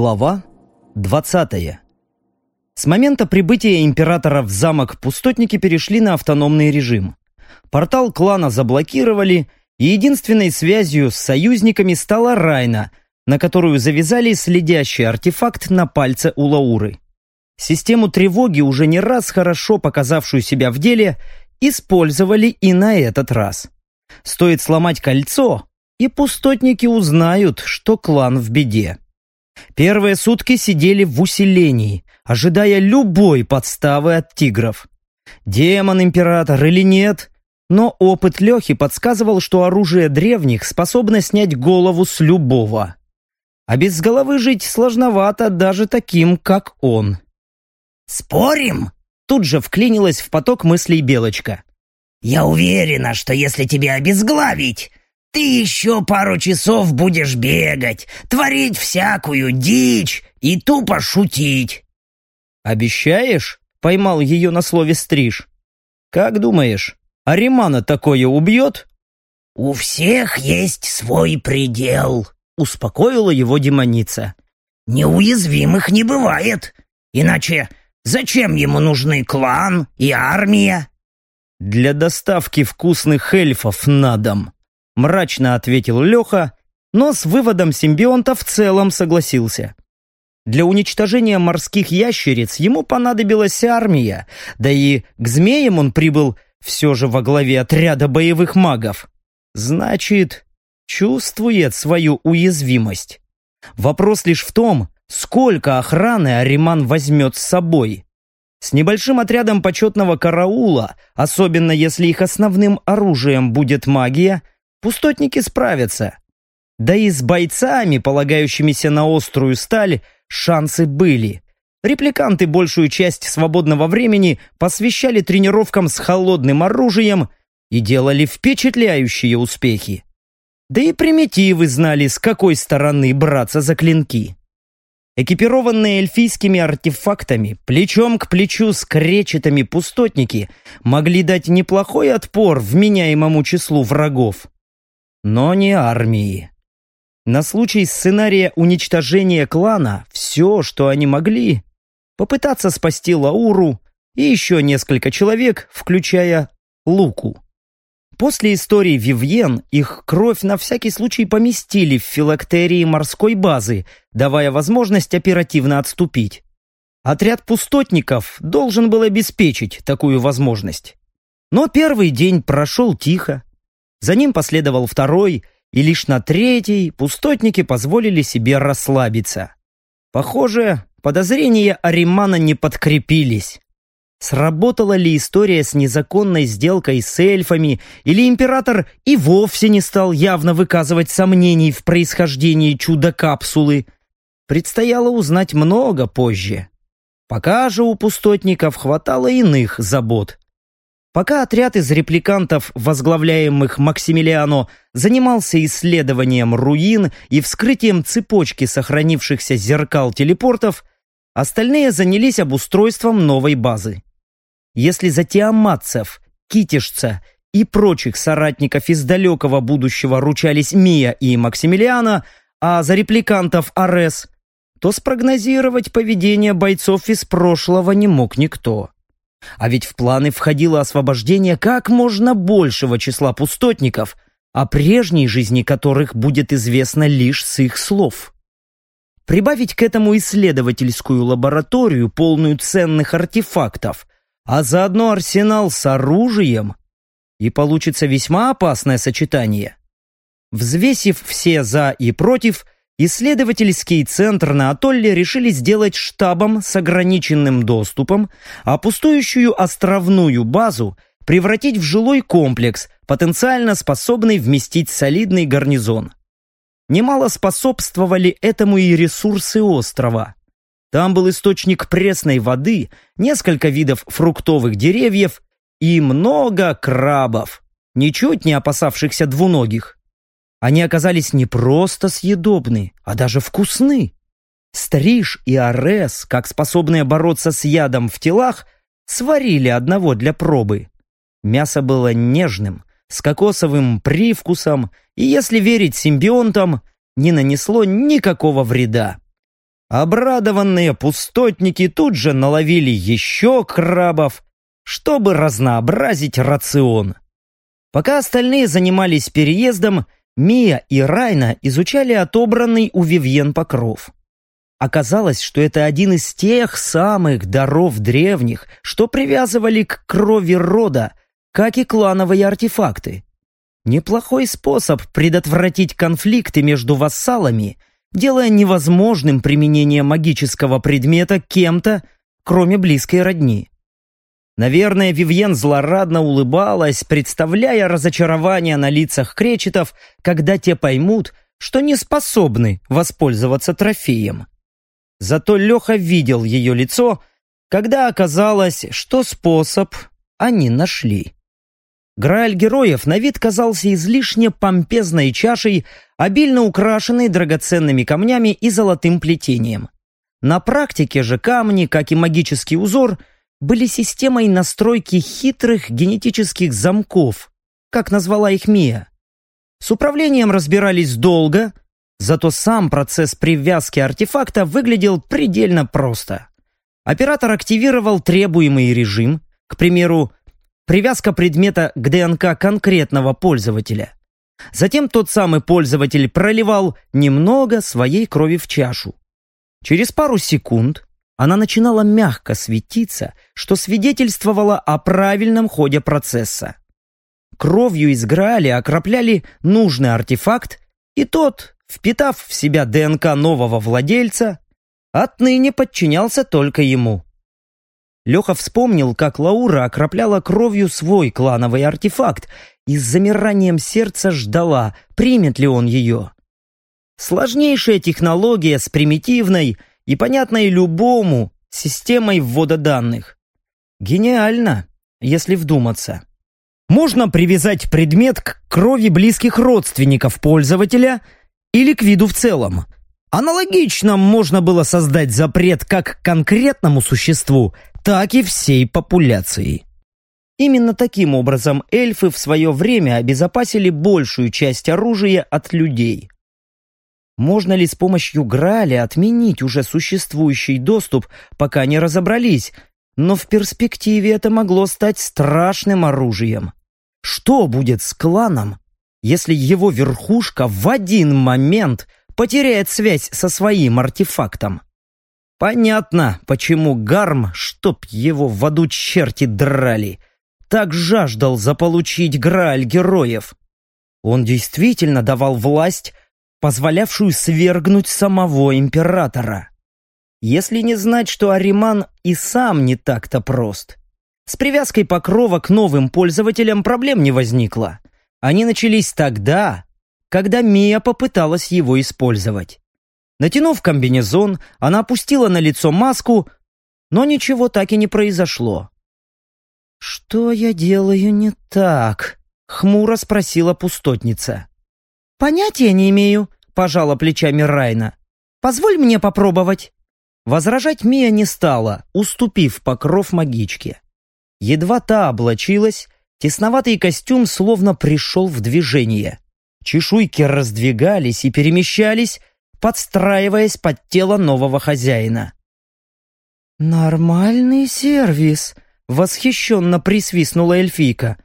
Глава 20 С момента прибытия императора в замок пустотники перешли на автономный режим. Портал клана заблокировали, и единственной связью с союзниками стала Райна, на которую завязали следящий артефакт на пальце у Лауры. Систему тревоги, уже не раз хорошо показавшую себя в деле, использовали и на этот раз. Стоит сломать кольцо, и пустотники узнают, что клан в беде. Первые сутки сидели в усилении, ожидая любой подставы от тигров. Демон-император или нет, но опыт Лехи подсказывал, что оружие древних способно снять голову с любого. А без головы жить сложновато даже таким, как он. «Спорим?» Тут же вклинилась в поток мыслей Белочка. «Я уверена, что если тебя обезглавить, ты еще пару часов будешь бегать, творить всякую дичь и тупо шутить». «Обещаешь?» — поймал ее на слове стриж. «Как думаешь, Аримана такое убьет?» «У всех есть свой предел», — успокоила его демоница. «Неуязвимых не бывает, иначе зачем ему нужны клан и армия?» «Для доставки вкусных эльфов на дом», — мрачно ответил Леха, но с выводом симбионта в целом согласился. Для уничтожения морских ящериц ему понадобилась армия, да и к змеям он прибыл все же во главе отряда боевых магов. Значит, чувствует свою уязвимость. Вопрос лишь в том, сколько охраны Ариман возьмет с собой. С небольшим отрядом почетного караула, особенно если их основным оружием будет магия, пустотники справятся. Да и с бойцами, полагающимися на острую сталь, шансы были. Репликанты большую часть свободного времени посвящали тренировкам с холодным оружием и делали впечатляющие успехи. Да и примитивы знали, с какой стороны браться за клинки. Экипированные эльфийскими артефактами, плечом к плечу с кречетами пустотники могли дать неплохой отпор вменяемому числу врагов. Но не армии. На случай сценария уничтожения клана все, что они могли, попытаться спасти Лауру и еще несколько человек, включая Луку. После истории Вивьен их кровь на всякий случай поместили в филактерии морской базы, давая возможность оперативно отступить. Отряд пустотников должен был обеспечить такую возможность. Но первый день прошел тихо. За ним последовал второй, и лишь на третий пустотники позволили себе расслабиться. Похоже, подозрения Аримана не подкрепились. Сработала ли история с незаконной сделкой с эльфами, или император и вовсе не стал явно выказывать сомнений в происхождении чудо-капсулы? Предстояло узнать много позже. Пока же у пустотников хватало иных забот. Пока отряд из репликантов, возглавляемых Максимилиано, занимался исследованием руин и вскрытием цепочки сохранившихся зеркал телепортов, остальные занялись обустройством новой базы. Если за тиаматцев, китишца и прочих соратников из далекого будущего ручались Мия и Максимилиана, а за репликантов Арес, то спрогнозировать поведение бойцов из прошлого не мог никто. А ведь в планы входило освобождение как можно большего числа пустотников, о прежней жизни которых будет известно лишь с их слов. Прибавить к этому исследовательскую лабораторию, полную ценных артефактов, а заодно арсенал с оружием, и получится весьма опасное сочетание. Взвесив все «за» и «против», исследовательский центр на атолле решили сделать штабом с ограниченным доступом, а пустующую островную базу превратить в жилой комплекс, потенциально способный вместить солидный гарнизон. Немало способствовали этому и ресурсы острова. Там был источник пресной воды, несколько видов фруктовых деревьев и много крабов, ничуть не опасавшихся двуногих. Они оказались не просто съедобны, а даже вкусны. Стриж и Арес, как способные бороться с ядом в телах, сварили одного для пробы. Мясо было нежным, с кокосовым привкусом и, если верить симбионтам, не нанесло никакого вреда. Обрадованные пустотники тут же наловили еще крабов, чтобы разнообразить рацион. Пока остальные занимались переездом, Мия и Райна изучали отобранный у Вивьен покров. Оказалось, что это один из тех самых даров древних, что привязывали к крови рода, как и клановые артефакты. Неплохой способ предотвратить конфликты между вассалами, делая невозможным применение магического предмета кем-то, кроме близкой родни. Наверное, Вивьен злорадно улыбалась, представляя разочарование на лицах кречетов, когда те поймут, что не способны воспользоваться трофеем. Зато Леха видел ее лицо, когда оказалось, что способ они нашли. Грааль героев на вид казался излишне помпезной чашей, обильно украшенной драгоценными камнями и золотым плетением. На практике же камни, как и магический узор, были системой настройки хитрых генетических замков, как назвала их Мия. С управлением разбирались долго, Зато сам процесс привязки артефакта выглядел предельно просто. Оператор активировал требуемый режим, к примеру, привязка предмета к ДНК конкретного пользователя. Затем тот самый пользователь проливал немного своей крови в чашу. Через пару секунд она начинала мягко светиться, что свидетельствовало о правильном ходе процесса. Кровью из Грааля окропляли нужный артефакт, и тот впитав в себя ДНК нового владельца, отныне подчинялся только ему. Леха вспомнил, как Лаура окропляла кровью свой клановый артефакт и с замиранием сердца ждала, примет ли он ее. Сложнейшая технология с примитивной и понятной любому системой ввода данных. Гениально, если вдуматься. Можно привязать предмет к крови близких родственников пользователя – или к виду в целом. Аналогично можно было создать запрет как конкретному существу, так и всей популяции. Именно таким образом эльфы в свое время обезопасили большую часть оружия от людей. Можно ли с помощью Граля отменить уже существующий доступ, пока не разобрались, но в перспективе это могло стать страшным оружием. Что будет с кланом, если его верхушка в один момент потеряет связь со своим артефактом. Понятно, почему Гарм, чтоб его в аду черти драли, так жаждал заполучить Грааль героев. Он действительно давал власть, позволявшую свергнуть самого императора. Если не знать, что Ариман и сам не так-то прост. С привязкой покрова к новым пользователям проблем не возникло. Они начались тогда, когда Мия попыталась его использовать. Натянув комбинезон, она опустила на лицо маску, но ничего так и не произошло. «Что я делаю не так?» — хмуро спросила пустотница. «Понятия не имею», — пожала плечами Райна. «Позволь мне попробовать». Возражать Мия не стала, уступив покров магичке. Едва та облачилась, Тесноватый костюм словно пришел в движение. Чешуйки раздвигались и перемещались, подстраиваясь под тело нового хозяина. «Нормальный сервис», — восхищенно присвистнула эльфийка.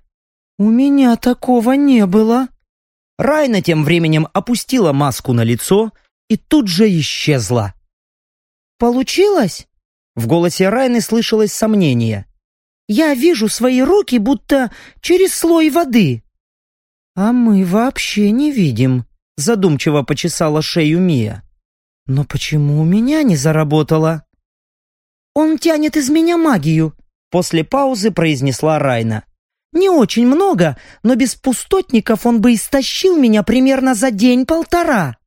«У меня такого не было». Райна тем временем опустила маску на лицо и тут же исчезла. «Получилось?» В голосе Райны слышалось сомнение. Я вижу свои руки будто через слой воды». «А мы вообще не видим», — задумчиво почесала шею Мия. «Но почему у меня не заработало?» «Он тянет из меня магию», — после паузы произнесла Райна. «Не очень много, но без пустотников он бы истощил меня примерно за день-полтора».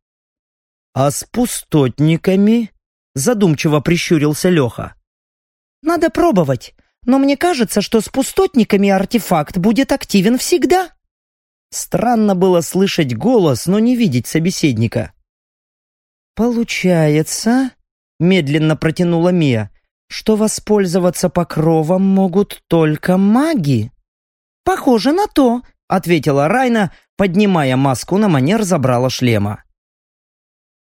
«А с пустотниками?» — задумчиво прищурился Леха. «Надо пробовать но мне кажется, что с пустотниками артефакт будет активен всегда». Странно было слышать голос, но не видеть собеседника. «Получается», — медленно протянула Мия, «что воспользоваться покровом могут только маги». «Похоже на то», — ответила Райна, поднимая маску на манер забрала шлема.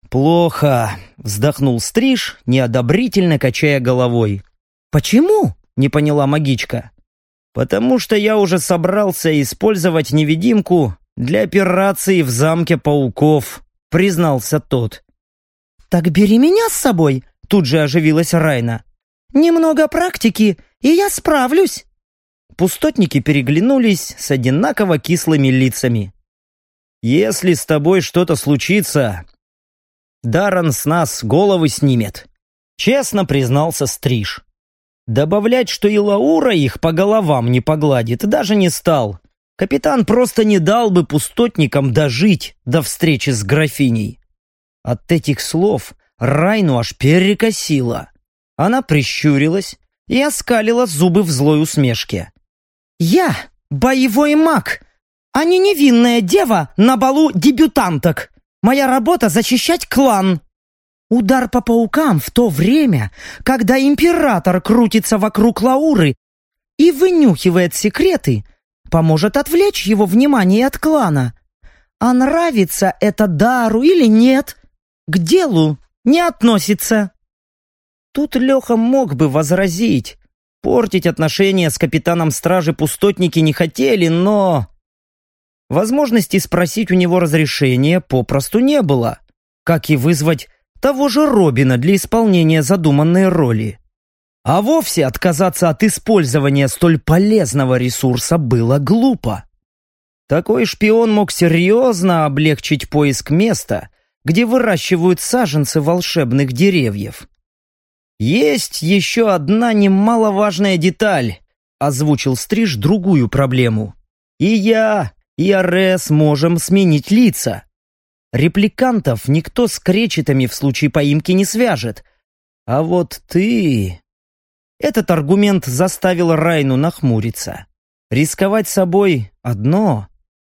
«Плохо», — вздохнул Стриж, неодобрительно качая головой. «Почему?» — не поняла магичка. «Потому что я уже собрался использовать невидимку для операции в замке пауков», — признался тот. «Так бери меня с собой», — тут же оживилась Райна. «Немного практики, и я справлюсь». Пустотники переглянулись с одинаково кислыми лицами. «Если с тобой что-то случится, Даррен с нас головы снимет», — честно признался Стриж. Добавлять, что и Лаура их по головам не погладит, даже не стал. Капитан просто не дал бы пустотникам дожить до встречи с графиней. От этих слов Райну аж перекосило. Она прищурилась и оскалила зубы в злой усмешке. «Я боевой маг, а не невинная дева на балу дебютанток. Моя работа — защищать клан. Удар по паукам в то время, когда император крутится вокруг Лауры и вынюхивает секреты, поможет отвлечь его внимание от клана. А нравится это Дару или нет, к делу не относится». Тут Леха мог бы возразить. Портить отношения с капитаном стражи пустотники не хотели, но... Возможности спросить у него разрешения попросту не было, как и вызвать того же Робина для исполнения задуманной роли. А вовсе отказаться от использования столь полезного ресурса было глупо. Такой шпион мог серьезно облегчить поиск места, где выращивают саженцы волшебных деревьев. Есть еще одна немаловажная деталь, озвучил Стриж другую проблему. И я, и Арес можем сменить лица. Репликантов никто с кречетами в случае поимки не свяжет. А вот ты... Этот аргумент заставил Райну нахмуриться. Рисковать собой — одно,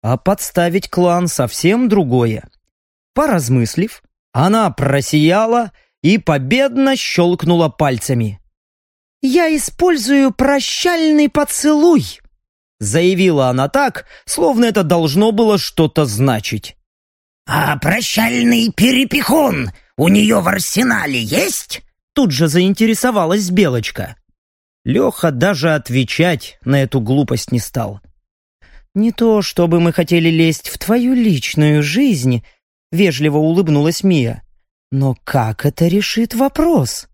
а подставить клан — совсем другое. Поразмыслив, она просияла и победно щелкнула пальцами. «Я использую прощальный поцелуй!» Заявила она так, словно это должно было что-то значить. «А прощальный перепихон у нее в арсенале есть?» Тут же заинтересовалась Белочка. Леха даже отвечать на эту глупость не стал. «Не то, чтобы мы хотели лезть в твою личную жизнь», — вежливо улыбнулась Мия. Но как это решит вопрос?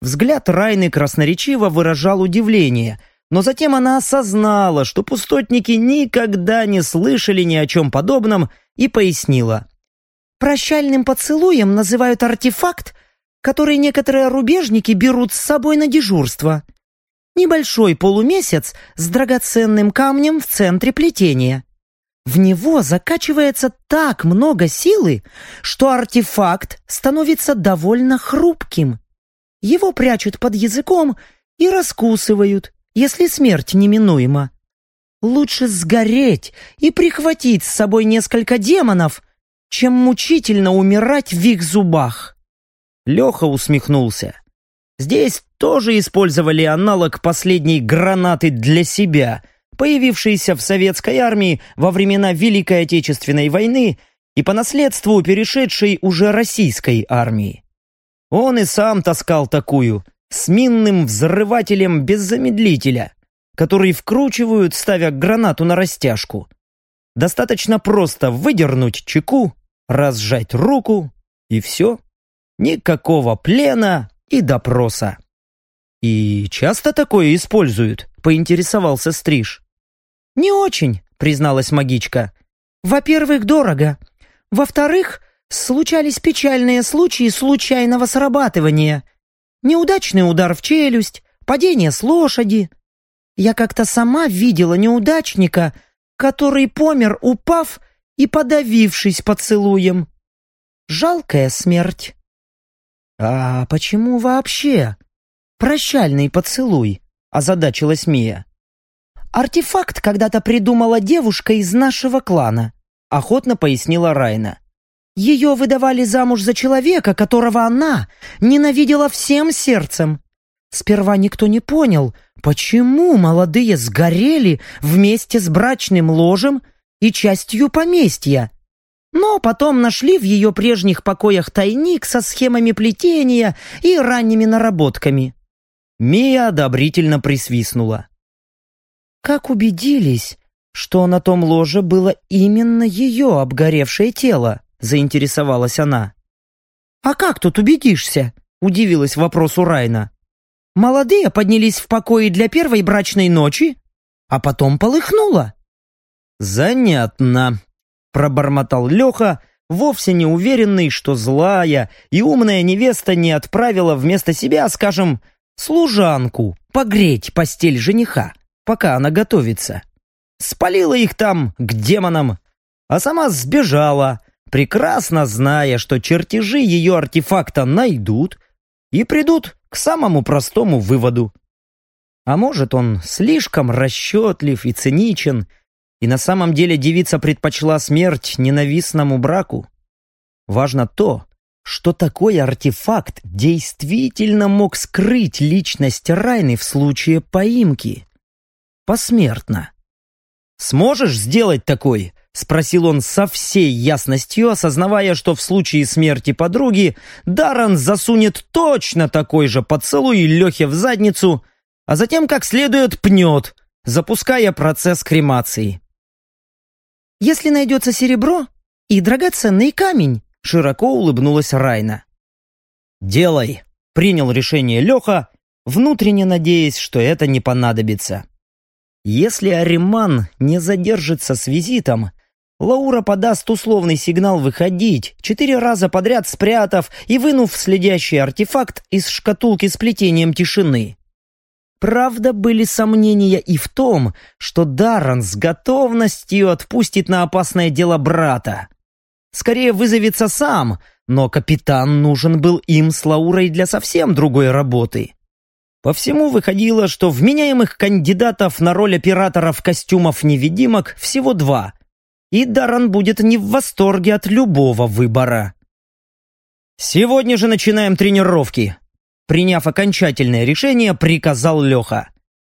Взгляд Райны красноречиво выражал удивление, но затем она осознала, что пустотники никогда не слышали ни о чем подобном, и пояснила. «Прощальным поцелуем называют артефакт, который некоторые рубежники берут с собой на дежурство. Небольшой полумесяц с драгоценным камнем в центре плетения. В него закачивается так много силы, что артефакт становится довольно хрупким. Его прячут под языком и раскусывают, если смерть неминуема. Лучше сгореть и прихватить с собой несколько демонов, чем мучительно умирать в их зубах. Леха усмехнулся. Здесь тоже использовали аналог последней гранаты для себя — появившийся в советской армии во времена Великой Отечественной войны и по наследству перешедшей уже российской армии. Он и сам таскал такую, с минным взрывателем без замедлителя, который вкручивают, ставя гранату на растяжку. Достаточно просто выдернуть чеку, разжать руку, и все. Никакого плена и допроса. «И часто такое используют?» — поинтересовался Стриж. «Не очень», — призналась магичка. «Во-первых, дорого. Во-вторых, случались печальные случаи случайного срабатывания. Неудачный удар в челюсть, падение с лошади. Я как-то сама видела неудачника, который помер, упав и подавившись поцелуем. Жалкая смерть». «А почему вообще? Прощальный поцелуй?» — озадачилась Мия. «Артефакт когда-то придумала девушка из нашего клана», — охотно пояснила Райна. «Ее выдавали замуж за человека, которого она ненавидела всем сердцем. Сперва никто не понял, почему молодые сгорели вместе с брачным ложем и частью поместья. но потом нашли в ее прежних покоях тайник со схемами плетения и ранними наработками. Мия одобрительно присвистнула. «Как убедились, что на том ложе было именно ее обгоревшее тело?» — заинтересовалась она. «А как тут убедишься?» — удивилась вопросу Райна. «Молодые поднялись в покое для первой брачной ночи, а потом полыхнуло». «Занятно», — пробормотал Леха, вовсе не уверенный, что злая и умная невеста не отправила вместо себя, скажем, служанку погреть постель жениха, пока она готовится. Спалила их там к демонам, а сама сбежала, прекрасно зная, что чертежи ее артефакта найдут и придут к самому простому выводу. А может, он слишком расчетлив и циничен, и на самом деле девица предпочла смерть ненавистному браку? Важно то, что такой артефакт действительно мог скрыть личность Райны в случае поимки. Посмертно. «Сможешь сделать такой?» — спросил он со всей ясностью, осознавая, что в случае смерти подруги Даррен засунет точно такой же поцелуй Лехе в задницу, а затем как следует пнет, запуская процесс кремации. «Если найдется серебро и драгоценный камень», — широко улыбнулась Райна. «Делай», — принял решение Леха, внутренне надеясь, что это не понадобится. Если Ариман не задержится с визитом, Лаура подаст условный сигнал выходить, четыре раза подряд спрятав и вынув следящий артефакт из шкатулки с плетением тишины. Правда, были сомнения и в том, что Даррен с готовностью отпустит на опасное дело брата. Скорее вызовется сам, но капитан нужен был им с Лаурой для совсем другой работы. По всему выходило, что вменяемых кандидатов на роль операторов костюмов-невидимок всего два, и Даран будет не в восторге от любого выбора. «Сегодня же начинаем тренировки», приняв окончательное решение, приказал Леха.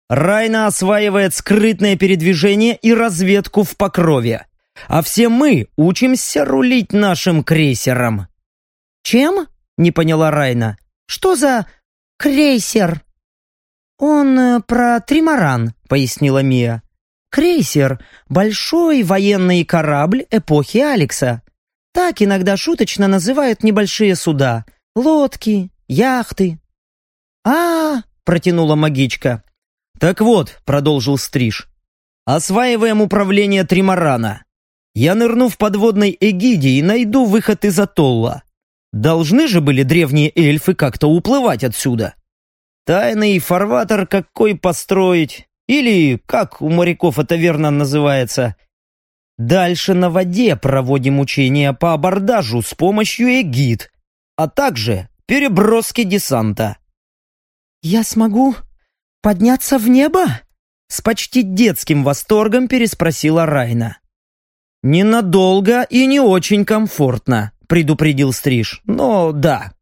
Райна осваивает скрытное передвижение и разведку в покрове, а все мы учимся рулить нашим крейсером. «Чем?» — не поняла Райна. «Что за крейсер?» «Он э, про тримаран», — пояснила Мия. «Крейсер — большой военный корабль эпохи Алекса. Так иногда шуточно называют небольшие суда. Лодки, яхты». «А, -а, протянула магичка. «Так вот», — продолжил Стриж, — «осваиваем управление тримарана. Я нырну в подводной эгиде и найду выход из атолла. Должны же были древние эльфы как-то уплывать отсюда». Тайный фарватер какой построить, или, как у моряков это верно называется, Дальше на воде проводим учения по абордажу с помощью эгид, а также переброски десанта. «Я смогу подняться в небо?» С почти детским восторгом переспросила Райна. «Ненадолго и не очень комфортно», предупредил Стриж. «Но да».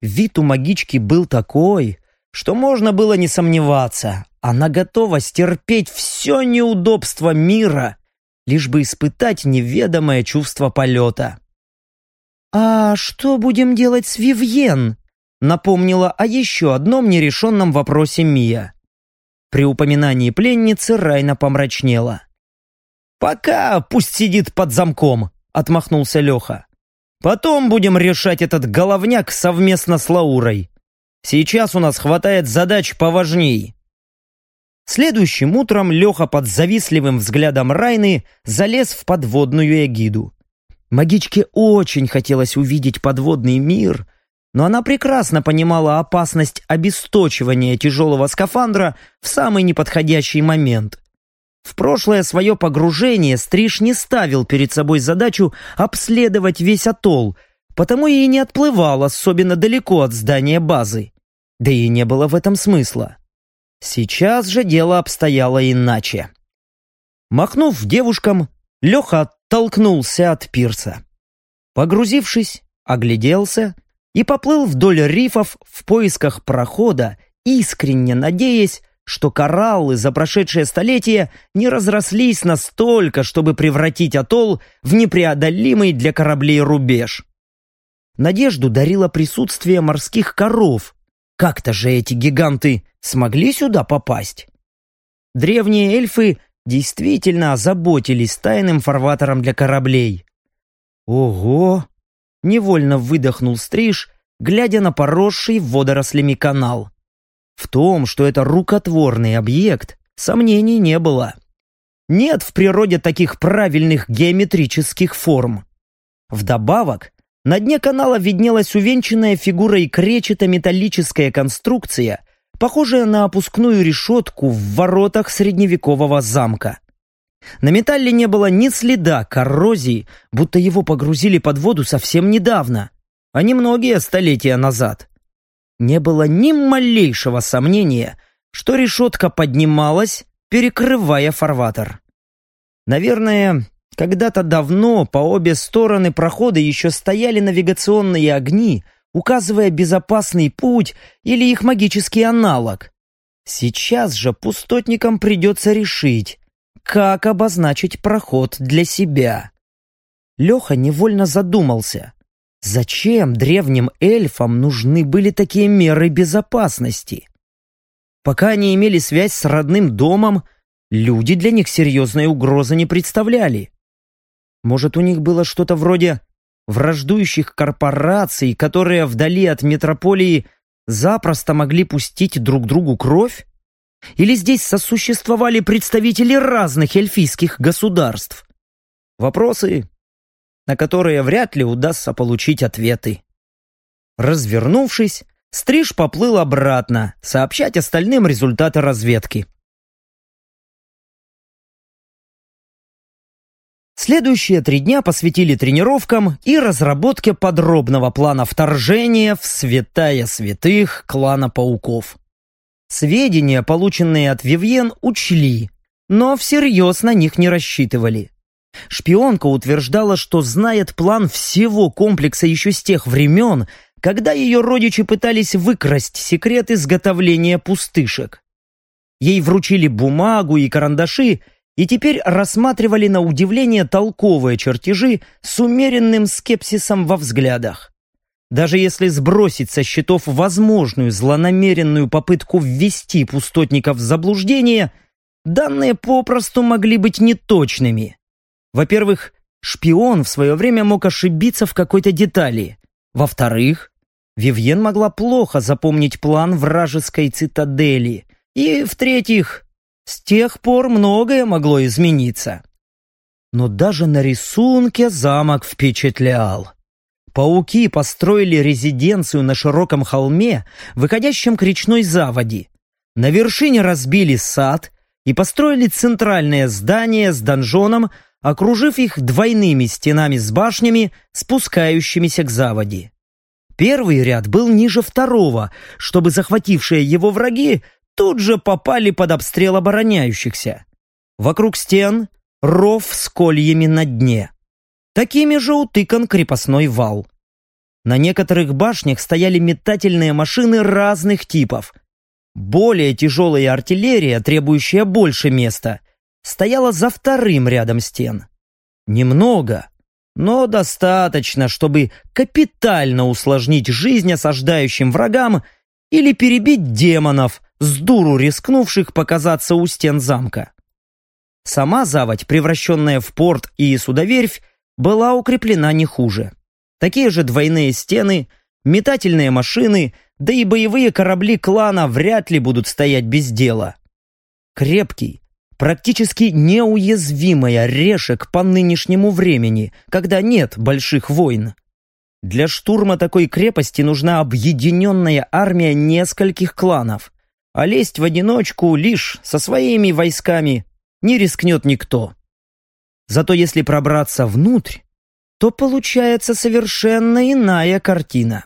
Вид у магички был такой, что можно было не сомневаться. Она готова стерпеть все неудобства мира, лишь бы испытать неведомое чувство полета. «А что будем делать с Вивьен?» напомнила о еще одном нерешенном вопросе Мия. При упоминании пленницы Райна помрачнела. «Пока пусть сидит под замком», — отмахнулся Леха. «Потом будем решать этот головняк совместно с Лаурой. Сейчас у нас хватает задач поважней». Следующим утром Леха под завистливым взглядом Райны залез в подводную эгиду. Магичке очень хотелось увидеть подводный мир, но она прекрасно понимала опасность обесточивания тяжелого скафандра в самый неподходящий момент. В прошлое свое погружение Стриж не ставил перед собой задачу обследовать весь атолл, потому и не отплывал особенно далеко от здания базы. Да и не было в этом смысла. Сейчас же дело обстояло иначе. Махнув девушкам, Леха оттолкнулся от пирса. Погрузившись, огляделся и поплыл вдоль рифов в поисках прохода, искренне надеясь, что кораллы за прошедшее столетие не разрослись настолько, чтобы превратить атолл в непреодолимый для кораблей рубеж. Надежду дарило присутствие морских коров. Как-то же эти гиганты смогли сюда попасть? Древние эльфы действительно озаботились тайным фарватером для кораблей. Ого! Невольно выдохнул Стриж, глядя на поросший водорослями канал. В том, что это рукотворный объект, сомнений не было. Нет в природе таких правильных геометрических форм. Вдобавок, на дне канала виднелась увенчанная фигурой кречето-металлическая конструкция, похожая на опускную решетку в воротах средневекового замка. На металле не было ни следа коррозии, будто его погрузили под воду совсем недавно, а не многие столетия назад не было ни малейшего сомнения, что решетка поднималась, перекрывая фарватер. Наверное, когда-то давно по обе стороны прохода еще стояли навигационные огни, указывая безопасный путь или их магический аналог. Сейчас же пустотникам придется решить, как обозначить проход для себя. Леха невольно задумался. Зачем древним эльфам нужны были такие меры безопасности? Пока они имели связь с родным домом, люди для них серьезной угрозы не представляли. Может, у них было что-то вроде враждующих корпораций, которые вдали от метрополии запросто могли пустить друг другу кровь? Или здесь сосуществовали представители разных эльфийских государств? Вопросы на которые вряд ли удастся получить ответы. Развернувшись, Стриж поплыл обратно, сообщать остальным результаты разведки. Следующие три дня посвятили тренировкам и разработке подробного плана вторжения в святая святых клана пауков. Сведения, полученные от Вивьен, учли, но всерьез на них не рассчитывали. Шпионка утверждала, что знает план всего комплекса еще с тех времен, когда ее родичи пытались выкрасть секрет изготовления пустышек. Ей вручили бумагу и карандаши, и теперь рассматривали на удивление толковые чертежи с умеренным скепсисом во взглядах. Даже если сбросить со счетов возможную злонамеренную попытку ввести пустотников в заблуждение, данные попросту могли быть неточными. Во-первых, шпион в свое время мог ошибиться в какой-то детали. Во-вторых, Вивьен могла плохо запомнить план вражеской цитадели. И, в-третьих, с тех пор многое могло измениться. Но даже на рисунке замок впечатлял. Пауки построили резиденцию на широком холме, выходящем к речной заводе. На вершине разбили сад и построили центральное здание с донжоном, окружив их двойными стенами с башнями, спускающимися к заводе. Первый ряд был ниже второго, чтобы захватившие его враги тут же попали под обстрел обороняющихся. Вокруг стен ров с кольями на дне. Такими же утыкан крепостной вал. На некоторых башнях стояли метательные машины разных типов. Более тяжелая артиллерия, требующая больше места, стояла за вторым рядом стен. Немного, но достаточно, чтобы капитально усложнить жизнь осаждающим врагам или перебить демонов, с дуру рискнувших показаться у стен замка. Сама заводь, превращенная в порт и судоверфь, была укреплена не хуже. Такие же двойные стены, метательные машины, да и боевые корабли клана вряд ли будут стоять без дела. Крепкий, практически неуязвимый орешек по нынешнему времени, когда нет больших войн. Для штурма такой крепости нужна объединенная армия нескольких кланов, а лезть в одиночку лишь со своими войсками не рискнет никто. Зато если пробраться внутрь, то получается совершенно иная картина.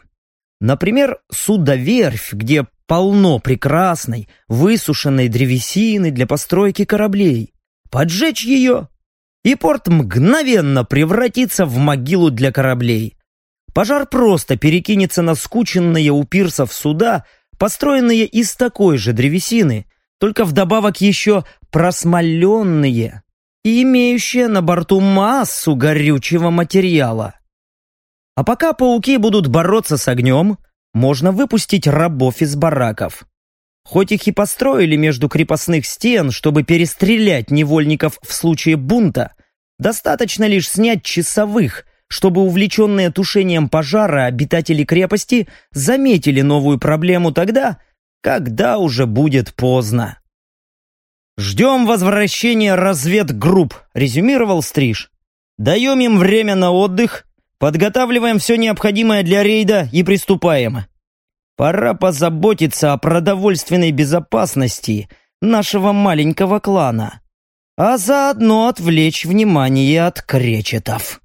Например, судоверфь, где полно прекрасной, высушенной древесины для постройки кораблей. Поджечь ее, и порт мгновенно превратится в могилу для кораблей. Пожар просто перекинется на скученные у пирсов суда, построенные из такой же древесины, только вдобавок еще просмоленные и имеющие на борту массу горючего материала. А пока пауки будут бороться с огнем, можно выпустить рабов из бараков. Хоть их и построили между крепостных стен, чтобы перестрелять невольников в случае бунта, достаточно лишь снять часовых, чтобы увлеченные тушением пожара обитатели крепости заметили новую проблему тогда, когда уже будет поздно. «Ждем возвращения разведгрупп», — резюмировал Стриж. «Даем им время на отдых, подготавливаем все необходимое для рейда и приступаем. Пора позаботиться о продовольственной безопасности нашего маленького клана, а заодно отвлечь внимание от кречетов».